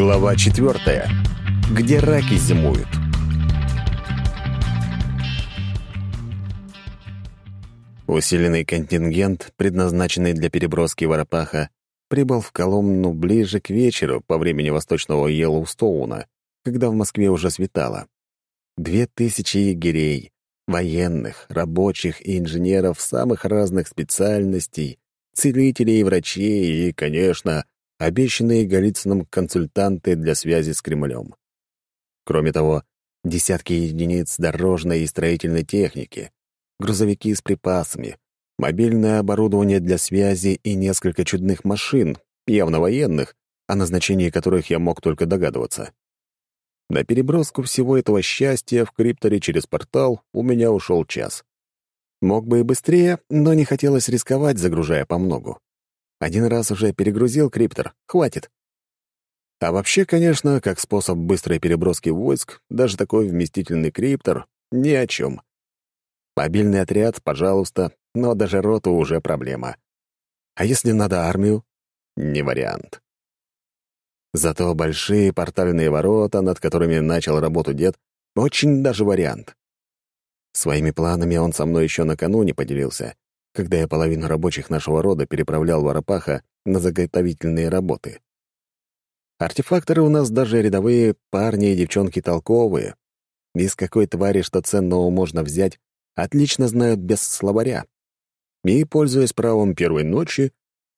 Глава четвертая. Где раки зимуют. Усиленный контингент, предназначенный для переброски Воропаха, прибыл в Коломну ближе к вечеру по времени восточного Йеллоустоуна, когда в Москве уже светало. Две тысячи егерей, военных, рабочих и инженеров самых разных специальностей, целителей и врачей и, конечно, обещанные Голицыным консультанты для связи с Кремлем. Кроме того, десятки единиц дорожной и строительной техники, грузовики с припасами, мобильное оборудование для связи и несколько чудных машин, явно военных, о назначении которых я мог только догадываться. На переброску всего этого счастья в крипторе через портал у меня ушел час. Мог бы и быстрее, но не хотелось рисковать, загружая по многу. Один раз уже перегрузил криптор, хватит. А вообще, конечно, как способ быстрой переброски войск, даже такой вместительный криптор — ни о чем. Мобильный отряд, пожалуйста, но даже роту уже проблема. А если надо армию? Не вариант. Зато большие портальные ворота, над которыми начал работу дед, очень даже вариант. Своими планами он со мной еще накануне поделился, когда я половину рабочих нашего рода переправлял в Арапаха на заготовительные работы. Артефакторы у нас даже рядовые парни и девчонки толковые. Из какой твари что ценного можно взять, отлично знают без словаря. И, пользуясь правом первой ночи,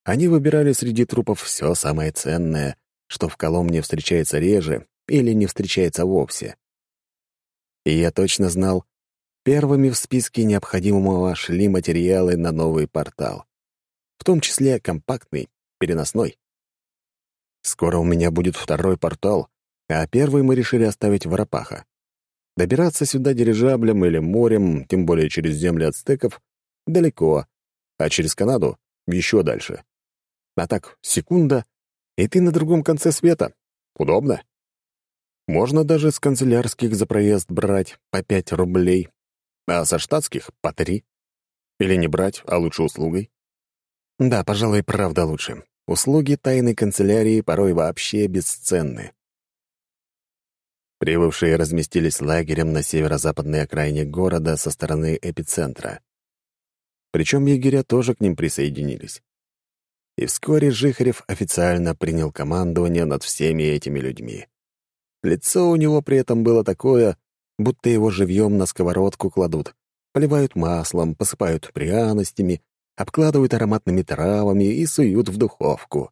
они выбирали среди трупов все самое ценное, что в Коломне встречается реже или не встречается вовсе. И я точно знал, Первыми в списке необходимого шли материалы на новый портал. В том числе компактный, переносной. Скоро у меня будет второй портал, а первый мы решили оставить в Арапаха. Добираться сюда дирижаблем или морем, тем более через земли ацтеков, далеко, а через Канаду — еще дальше. А так, секунда, и ты на другом конце света. Удобно. Можно даже с канцелярских за проезд брать по пять рублей, а со штатских — по три. Или не брать, а лучше услугой. Да, пожалуй, правда лучше. Услуги тайной канцелярии порой вообще бесценны. Прибывшие разместились лагерем на северо-западной окраине города со стороны эпицентра. Причем егеря тоже к ним присоединились. И вскоре Жихарев официально принял командование над всеми этими людьми. Лицо у него при этом было такое, будто его живьем на сковородку кладут, поливают маслом, посыпают пряностями, обкладывают ароматными травами и суют в духовку.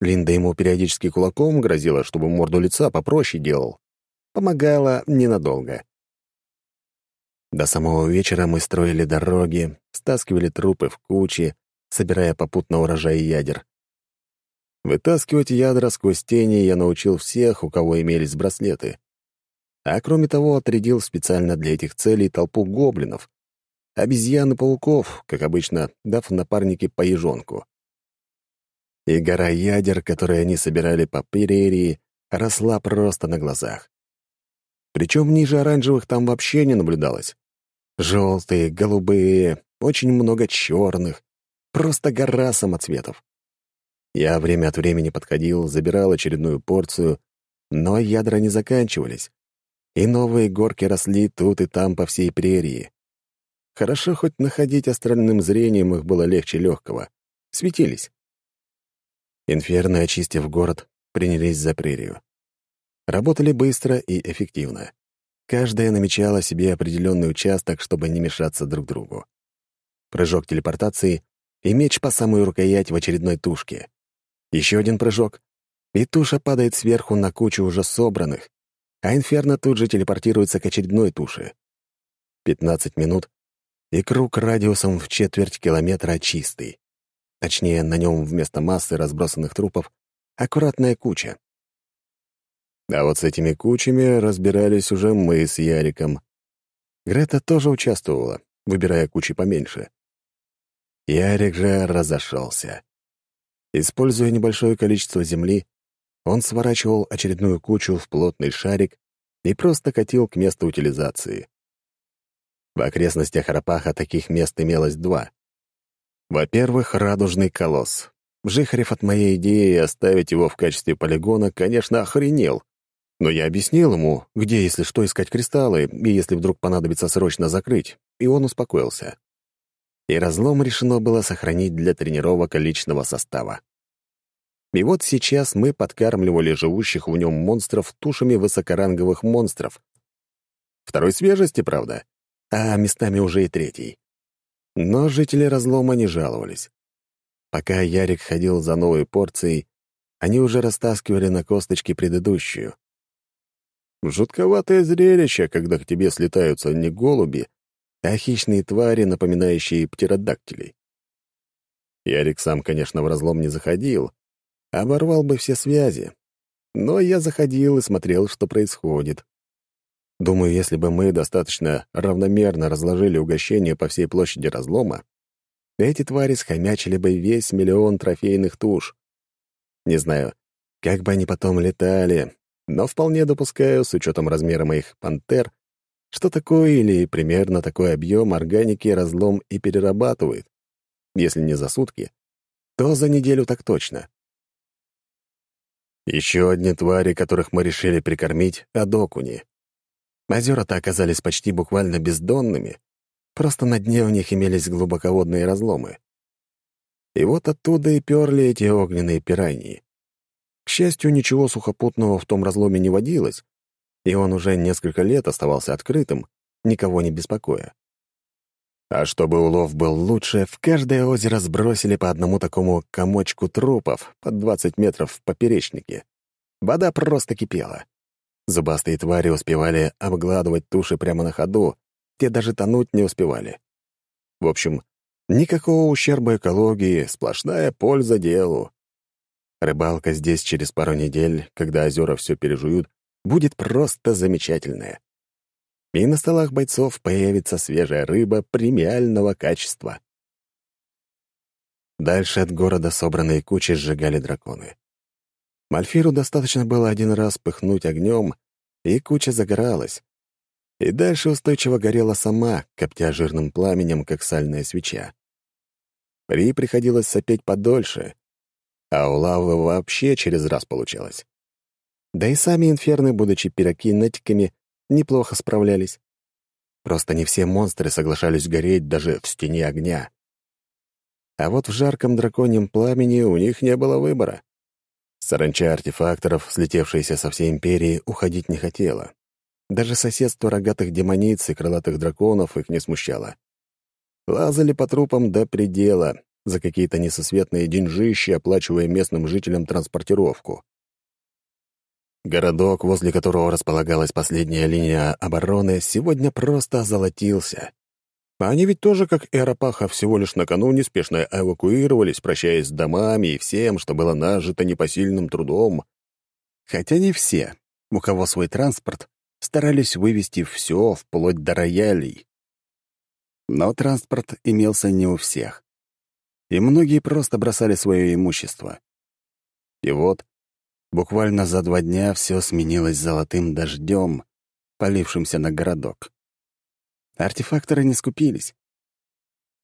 Линда ему периодически кулаком грозила, чтобы морду лица попроще делал. Помогала ненадолго. До самого вечера мы строили дороги, стаскивали трупы в кучи, собирая попутно урожай ядер. Вытаскивать ядра сквозь тени я научил всех, у кого имелись браслеты а кроме того отрядил специально для этих целей толпу гоблинов, обезьян и пауков, как обычно, дав напарнике по ежонку. И гора ядер, которые они собирали по прерии, росла просто на глазах. Причем ниже оранжевых там вообще не наблюдалось. Желтые, голубые, очень много черных, просто гора самоцветов. Я время от времени подходил, забирал очередную порцию, но ядра не заканчивались и новые горки росли тут и там по всей прерии. Хорошо хоть находить астральным зрением их было легче легкого. Светились. Инферно, очистив город, принялись за прерию. Работали быстро и эффективно. Каждая намечала себе определенный участок, чтобы не мешаться друг другу. Прыжок телепортации и меч по самую рукоять в очередной тушке. Еще один прыжок, и туша падает сверху на кучу уже собранных, а Инферно тут же телепортируется к очередной туше. 15 минут, и круг радиусом в четверть километра чистый. Точнее, на нем вместо массы разбросанных трупов аккуратная куча. А вот с этими кучами разбирались уже мы с Яриком. Грета тоже участвовала, выбирая кучи поменьше. Ярик же разошелся. Используя небольшое количество земли, он сворачивал очередную кучу в плотный шарик и просто катил к месту утилизации. В окрестностях Рапаха таких мест имелось два. Во-первых, радужный колосс. Жихарев от моей идеи оставить его в качестве полигона, конечно, охренел. Но я объяснил ему, где, если что, искать кристаллы, и если вдруг понадобится срочно закрыть, и он успокоился. И разлом решено было сохранить для тренировок личного состава. И вот сейчас мы подкармливали живущих в нем монстров тушами высокоранговых монстров. Второй свежести, правда, а местами уже и третий. Но жители разлома не жаловались. Пока Ярик ходил за новой порцией, они уже растаскивали на косточки предыдущую. Жутковатое зрелище, когда к тебе слетаются не голуби, а хищные твари, напоминающие птеродактилей. Ярик сам, конечно, в разлом не заходил, оборвал бы все связи. Но я заходил и смотрел, что происходит. Думаю, если бы мы достаточно равномерно разложили угощение по всей площади разлома, эти твари схомячили бы весь миллион трофейных туш. Не знаю, как бы они потом летали, но вполне допускаю, с учетом размера моих пантер, что такой или примерно такой объем органики разлом и перерабатывает. Если не за сутки, то за неделю так точно. Еще одни твари, которых мы решили прикормить — адокуни. Озера-то оказались почти буквально бездонными, просто на дне у них имелись глубоководные разломы. И вот оттуда и перли эти огненные пираньи. К счастью, ничего сухопутного в том разломе не водилось, и он уже несколько лет оставался открытым, никого не беспокоя. А чтобы улов был лучше, в каждое озеро сбросили по одному такому комочку трупов под 20 метров в поперечнике. Вода просто кипела. Зубастые твари успевали обгладывать туши прямо на ходу, те даже тонуть не успевали. В общем, никакого ущерба экологии, сплошная польза делу. Рыбалка здесь через пару недель, когда озера все пережуют, будет просто замечательная. И на столах бойцов появится свежая рыба премиального качества. Дальше от города собранные кучи сжигали драконы. Мальфиру достаточно было один раз пыхнуть огнем, и куча загоралась. И дальше устойчиво горела сама, коптя жирным пламенем, как сальная свеча. При приходилось сопеть подольше, а у лавы вообще через раз получалось. Да и сами инферны, будучи пирокинетиками, неплохо справлялись. Просто не все монстры соглашались гореть даже в стене огня. А вот в жарком драконьем пламени у них не было выбора. Саранча артефакторов, слетевшаяся со всей империи, уходить не хотела. Даже соседство рогатых демониц и крылатых драконов их не смущало. Лазали по трупам до предела, за какие-то несосветные деньжищи, оплачивая местным жителям транспортировку. Городок, возле которого располагалась последняя линия обороны, сегодня просто озолотился. А они ведь тоже, как и Арапаха, всего лишь накануне спешно эвакуировались, прощаясь с домами и всем, что было нажито непосильным трудом. Хотя не все, у кого свой транспорт, старались вывести все вплоть до роялей. Но транспорт имелся не у всех. И многие просто бросали свое имущество. И вот, буквально за два дня все сменилось золотым дождем, полившимся на городок. Артефакторы не скупились.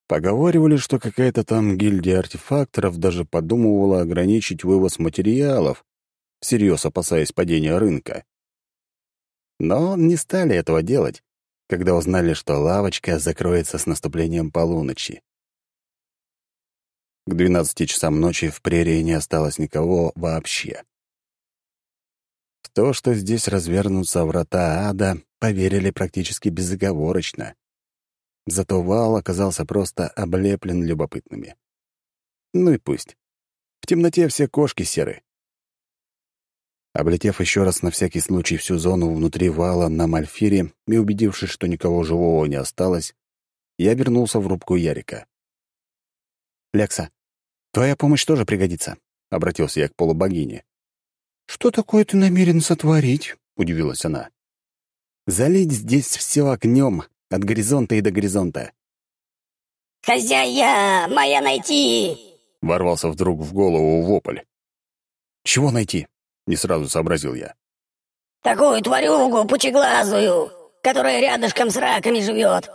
Поговаривали, что какая-то там гильдия артефакторов даже подумывала ограничить вывоз материалов, всерьез опасаясь падения рынка. Но не стали этого делать, когда узнали, что лавочка закроется с наступлением полуночи. К двенадцати часам ночи в прерии не осталось никого вообще. То, что здесь развернутся врата ада, поверили практически безоговорочно. Зато вал оказался просто облеплен любопытными. Ну и пусть. В темноте все кошки серы. Облетев еще раз на всякий случай всю зону внутри вала на Мальфире и убедившись, что никого живого не осталось, я вернулся в рубку Ярика. «Лекса, твоя помощь тоже пригодится», — обратился я к полубогине. «Что такое ты намерен сотворить?» — удивилась она. Залить здесь все огнем, от горизонта и до горизонта. «Хозяя, моя найти!» — ворвался вдруг в голову вопль. «Чего найти?» — не сразу сообразил я. «Такую тварюгу пучеглазую, которая рядышком с раками живет».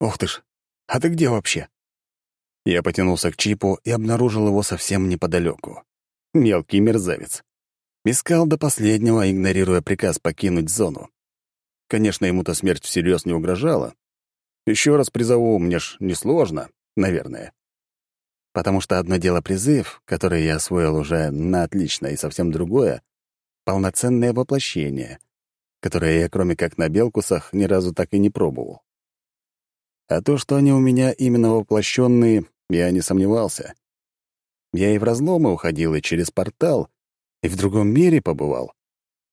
«Ух ты ж! А ты где вообще?» Я потянулся к чипу и обнаружил его совсем неподалеку. Мелкий мерзавец. Искал до последнего, игнорируя приказ покинуть зону. Конечно, ему-то смерть всерьез не угрожала. Еще раз призову, мне ж несложно, наверное. Потому что одно дело призыв, который я освоил уже на отлично, и совсем другое — полноценное воплощение, которое я, кроме как на Белкусах, ни разу так и не пробовал. А то, что они у меня именно воплощенные, я не сомневался. Я и в разломы уходил, и через портал, и в другом мире побывал.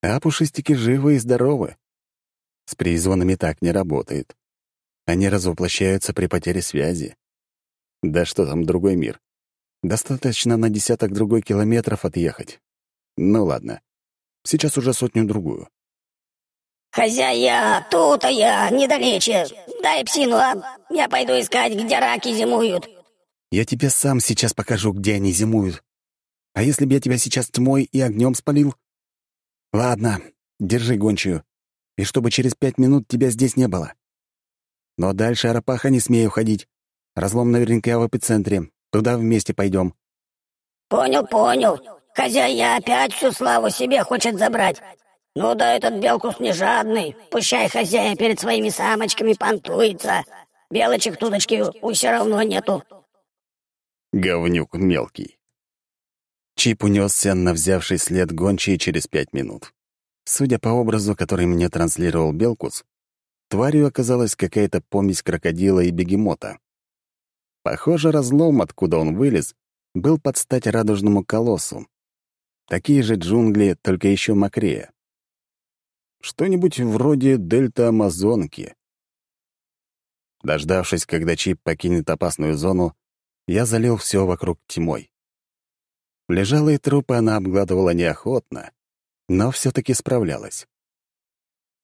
А пушистики живы и здоровы. С призванными так не работает. Они развоплощаются при потере связи. Да что там другой мир? Достаточно на десяток другой километров отъехать. Ну ладно. Сейчас уже сотню-другую. «Хозяя, тут я, недалече. Дай псину, а я пойду искать, где раки зимуют». «Я тебе сам сейчас покажу, где они зимуют. А если бы я тебя сейчас тьмой и огнем спалил?» «Ладно, держи гончую. И чтобы через пять минут тебя здесь не было. Но дальше Арапаха не смею ходить. Разлом наверняка в эпицентре. Туда вместе пойдем. «Понял, понял. Хозяин опять всю славу себе хочет забрать. Ну да этот Белкус не жадный. Пущай хозяин перед своими самочками понтуется. Белочек-тудочки у все равно нету». Говнюк мелкий. Чип унесся на взявший след гончий через пять минут. Судя по образу, который мне транслировал Белкус, тварью оказалась какая-то помесь крокодила и бегемота. Похоже, разлом, откуда он вылез, был под стать радужному колоссу. Такие же джунгли, только еще мокрее. Что-нибудь вроде дельта Амазонки. Дождавшись, когда Чип покинет опасную зону, я залил все вокруг тьмой. Лежалые трупы она обгладывала неохотно, но все таки справлялась.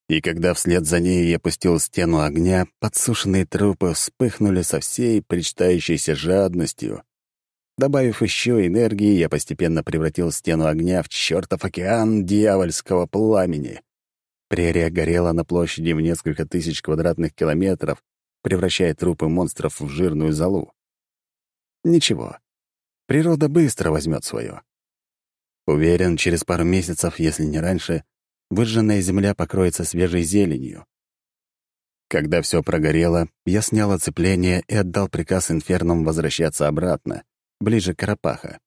И когда вслед за ней я пустил стену огня, подсушенные трупы вспыхнули со всей причитающейся жадностью. Добавив еще энергии, я постепенно превратил стену огня в чертов океан дьявольского пламени. Прерия горела на площади в несколько тысяч квадратных километров, превращая трупы монстров в жирную золу. Ничего, природа быстро возьмет свое. Уверен, через пару месяцев, если не раньше, выжженная земля покроется свежей зеленью. Когда все прогорело, я снял оцепление и отдал приказ инфернам возвращаться обратно, ближе к Карапаха.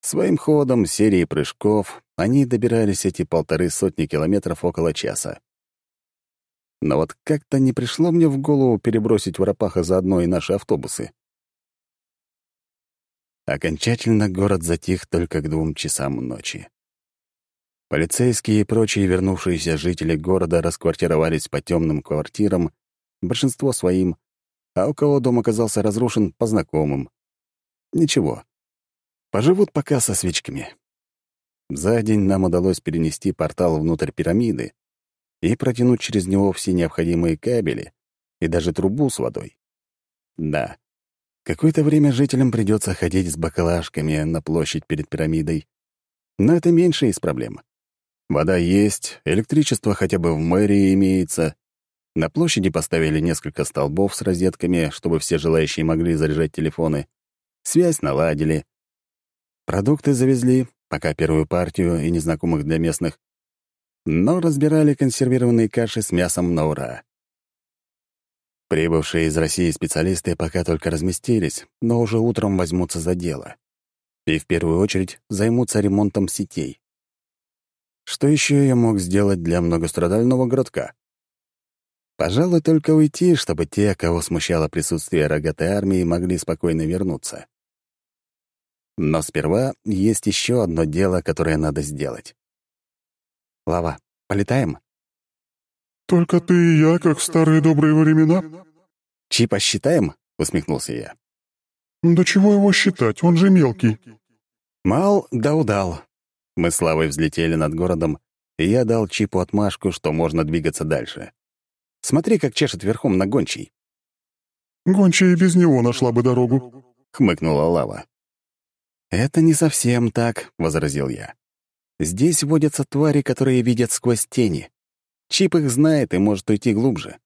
Своим ходом, серией прыжков, они добирались эти полторы сотни километров около часа. Но вот как-то не пришло мне в голову перебросить в Арапаха заодно и наши автобусы. Окончательно город затих только к двум часам ночи. Полицейские и прочие вернувшиеся жители города расквартировались по темным квартирам, большинство своим, а у кого дом оказался разрушен, по знакомым. Ничего. Поживут пока со свечками. За день нам удалось перенести портал внутрь пирамиды и протянуть через него все необходимые кабели и даже трубу с водой. Да, какое-то время жителям придется ходить с баклажками на площадь перед пирамидой, но это меньше из проблем. Вода есть, электричество хотя бы в мэрии имеется. На площади поставили несколько столбов с розетками, чтобы все желающие могли заряжать телефоны. Связь наладили. Продукты завезли, пока первую партию и незнакомых для местных. Но разбирали консервированные каши с мясом на ура. Прибывшие из России специалисты пока только разместились, но уже утром возьмутся за дело. И в первую очередь займутся ремонтом сетей. Что еще я мог сделать для многострадального городка? Пожалуй, только уйти, чтобы те, кого смущало присутствие рогатой армии, могли спокойно вернуться. Но сперва есть еще одно дело, которое надо сделать. Лава, полетаем? «Только ты и я, как в старые добрые времена?» «Чипа считаем?» — усмехнулся я. «Да чего его считать, он же мелкий». «Мал да удал», мы с Лавой взлетели над городом, и я дал Чипу отмашку, что можно двигаться дальше. Смотри, как чешет верхом на гончий. «Гончая и без него нашла бы дорогу», — хмыкнула Лава. «Это не совсем так», — возразил я. «Здесь водятся твари, которые видят сквозь тени. Чип их знает и может уйти глубже.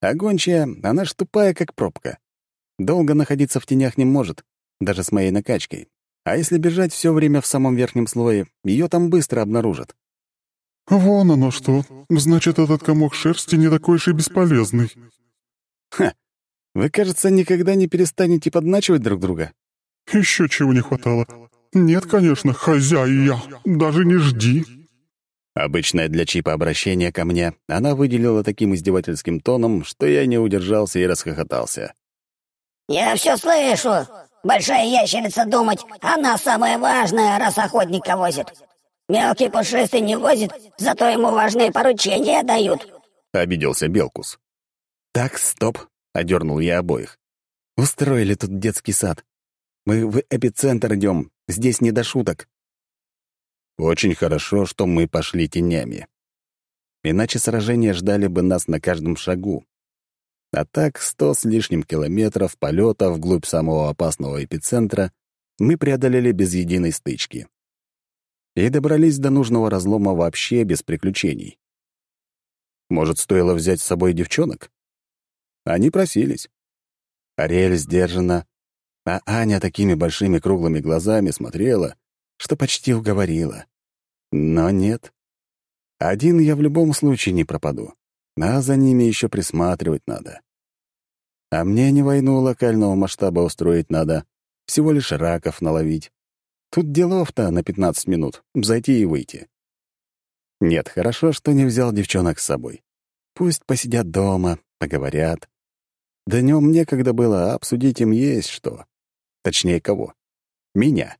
А гончая, она ж тупая, как пробка. Долго находиться в тенях не может, даже с моей накачкой. А если бежать все время в самом верхнем слое, ее там быстро обнаружат. «Вон оно что. Значит, этот комок шерсти не такой уж и бесполезный». «Ха! Вы, кажется, никогда не перестанете подначивать друг друга». Еще чего не хватало. Нет, конечно, хозяйя. Даже не жди». Обычное для Чипа обращение ко мне она выделила таким издевательским тоном, что я не удержался и расхохотался. «Я все слышу. Большая ящерица думать, она самая важная, раз охотника возит. Мелкий пушистый не возит, зато ему важные поручения дают», — обиделся Белкус. «Так, стоп», — одернул я обоих. «Устроили тут детский сад. Мы в эпицентр идем, здесь не до шуток». Очень хорошо, что мы пошли тенями. Иначе сражения ждали бы нас на каждом шагу. А так, сто с лишним километров полета вглубь самого опасного эпицентра мы преодолели без единой стычки. И добрались до нужного разлома вообще без приключений. Может, стоило взять с собой девчонок? Они просились. Ариэль сдержанно, а Аня такими большими круглыми глазами смотрела, что почти уговорила. Но нет. Один я в любом случае не пропаду, а за ними еще присматривать надо. А мне не войну локального масштаба устроить надо, всего лишь раков наловить. Тут делов-то на 15 минут, зайти и выйти. Нет, хорошо, что не взял девчонок с собой. Пусть посидят дома, поговорят. Днем некогда было, а обсудить им есть что. Точнее, кого? Меня.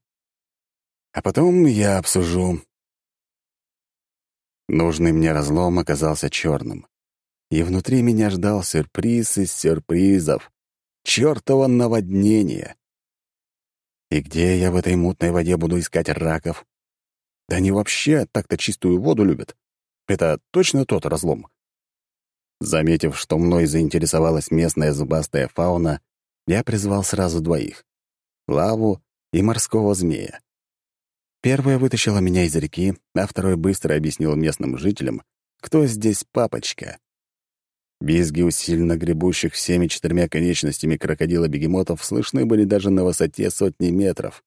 А потом я обсужу. Нужный мне разлом оказался черным. И внутри меня ждал сюрприз из сюрпризов. Чёртово наводнение. И где я в этой мутной воде буду искать раков? Да они вообще так-то чистую воду любят. Это точно тот разлом. Заметив, что мной заинтересовалась местная зубастая фауна, я призвал сразу двоих — лаву и морского змея. Первая вытащила меня из реки, а второй быстро объяснил местным жителям, кто здесь папочка. Визги усиленно гребущих всеми четырьмя конечностями крокодила-бегемотов слышны были даже на высоте сотни метров.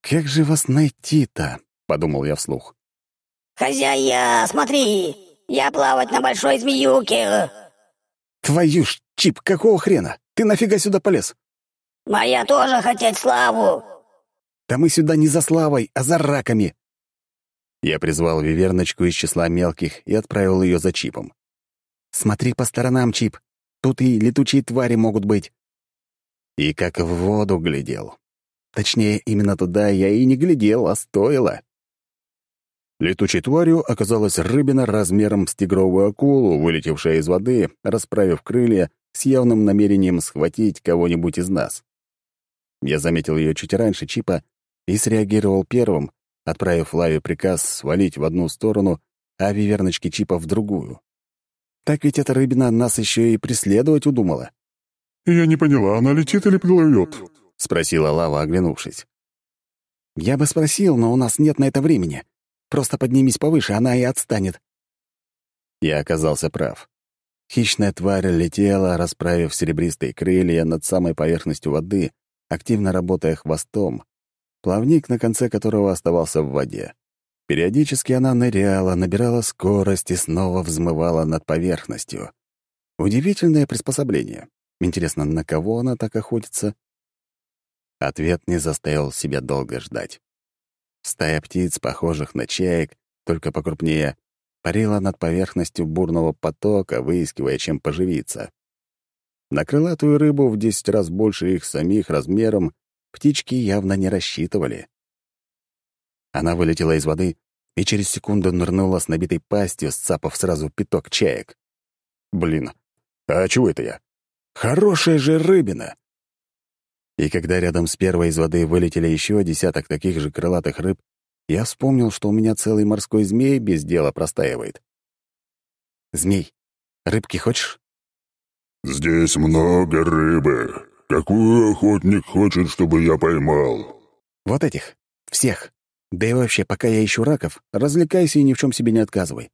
«Как же вас найти-то?» — подумал я вслух. «Хозяя, смотри, я плавать на большой змеюке!» «Твою ж, Чип, какого хрена? Ты нафига сюда полез?» «Моя тоже хотеть славу!» Да мы сюда не за славой, а за раками!» Я призвал виверночку из числа мелких и отправил ее за чипом. «Смотри по сторонам, чип. Тут и летучие твари могут быть». И как в воду глядел. Точнее, именно туда я и не глядел, а стоило. Летучей тварью оказалась рыбина размером с тигровую акулу, вылетевшая из воды, расправив крылья, с явным намерением схватить кого-нибудь из нас. Я заметил ее чуть раньше Чипа и среагировал первым, отправив Лаве приказ свалить в одну сторону, а виверночки Чипа в другую. Так ведь эта рыбина нас еще и преследовать удумала. «Я не поняла, она летит или плывет?» — спросила Лава, оглянувшись. «Я бы спросил, но у нас нет на это времени. Просто поднимись повыше, она и отстанет». Я оказался прав. Хищная тварь летела, расправив серебристые крылья над самой поверхностью воды, активно работая хвостом, плавник на конце которого оставался в воде. Периодически она ныряла, набирала скорость и снова взмывала над поверхностью. Удивительное приспособление. Интересно, на кого она так охотится? Ответ не заставил себя долго ждать. Стая птиц, похожих на чаек, только покрупнее, парила над поверхностью бурного потока, выискивая, чем поживиться. На крылатую рыбу в десять раз больше их самих размером птички явно не рассчитывали. Она вылетела из воды и через секунду нырнула с набитой пастью, сцапав сразу пяток чаек. Блин, а чего это я? Хорошая же рыбина! И когда рядом с первой из воды вылетели еще десяток таких же крылатых рыб, я вспомнил, что у меня целый морской змей без дела простаивает. «Змей, рыбки хочешь?» «Здесь много рыбы. Какую охотник хочет, чтобы я поймал?» «Вот этих. Всех. Да и вообще, пока я ищу раков, развлекайся и ни в чем себе не отказывай.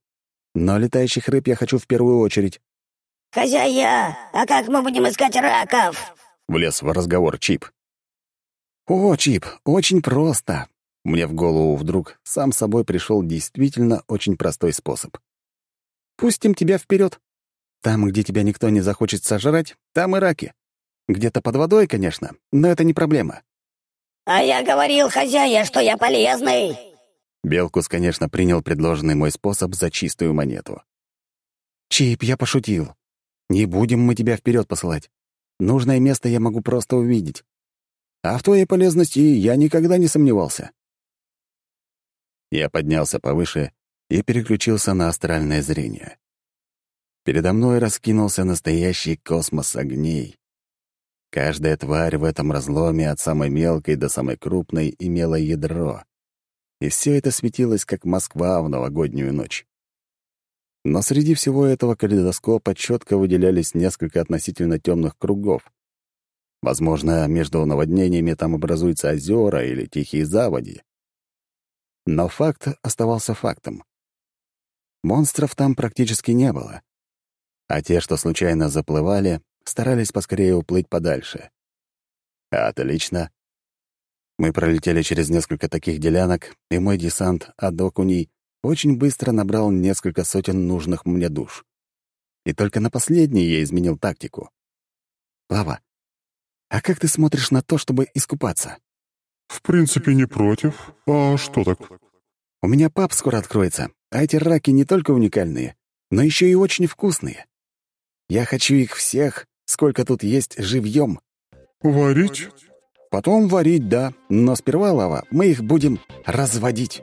Но летающих рыб я хочу в первую очередь». «Хозяя, а как мы будем искать раков?» — влез в разговор Чип. «О, Чип, очень просто!» Мне в голову вдруг сам собой пришел действительно очень простой способ. «Пустим тебя вперед. Там, где тебя никто не захочет сожрать, там и раки. Где-то под водой, конечно, но это не проблема». «А я говорил, хозяя, что я полезный!» Белкус, конечно, принял предложенный мой способ за чистую монету. «Чип, я пошутил. Не будем мы тебя вперед посылать. Нужное место я могу просто увидеть. А в твоей полезности я никогда не сомневался». Я поднялся повыше и переключился на астральное зрение. Передо мной раскинулся настоящий космос огней. Каждая тварь в этом разломе от самой мелкой до самой крупной имела ядро. И все это светилось, как Москва в новогоднюю ночь. Но среди всего этого калейдоскопа четко выделялись несколько относительно темных кругов. Возможно, между наводнениями там образуются озера или тихие заводи. Но факт оставался фактом. Монстров там практически не было. А те, что случайно заплывали, старались поскорее уплыть подальше. Отлично. Мы пролетели через несколько таких делянок, и мой десант Адокуней очень быстро набрал несколько сотен нужных мне душ. И только на последней я изменил тактику. «Лава, а как ты смотришь на то, чтобы искупаться?» «В принципе, не против. А что так?» «У меня пап скоро откроется, а эти раки не только уникальные, но еще и очень вкусные. Я хочу их всех, сколько тут есть, живьем». «Варить?» «Потом варить, да, но сперва, Лава, мы их будем разводить».